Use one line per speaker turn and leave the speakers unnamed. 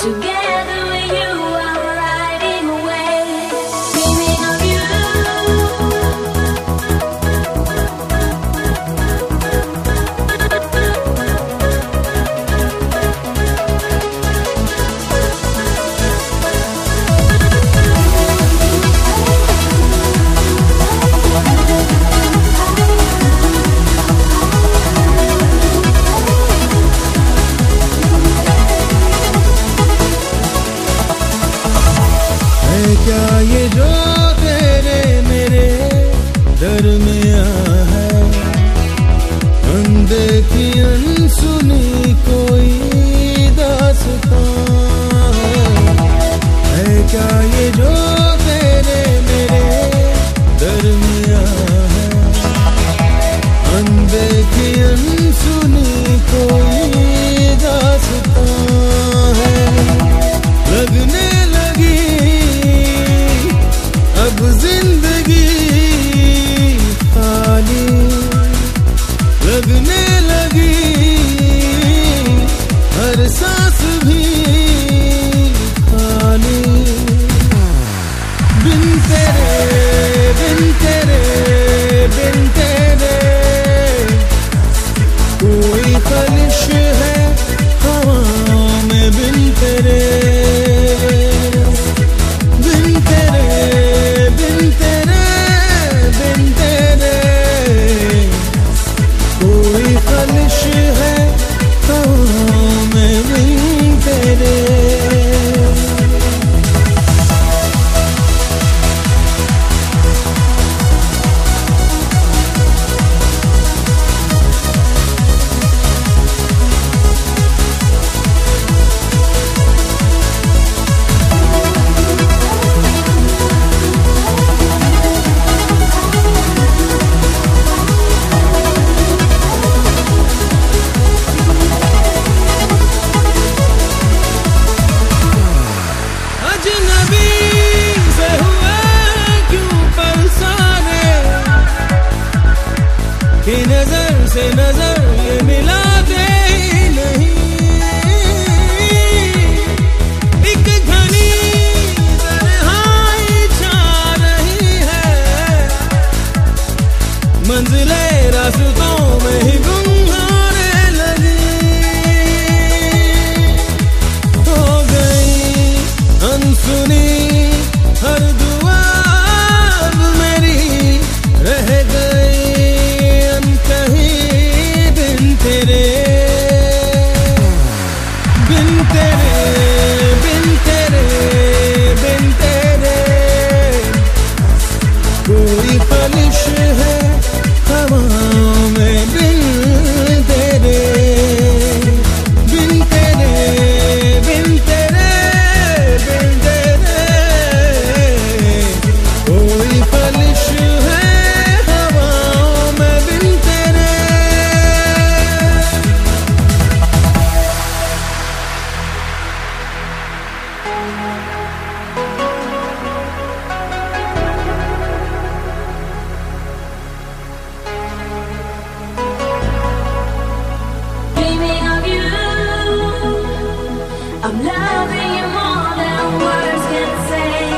together
या ये जो तेरे मेरे घर में आ है। अंधे की अनसुनी नज़र से नज़र ये मिलाते ही नहीं। बारिश है
more than words can say.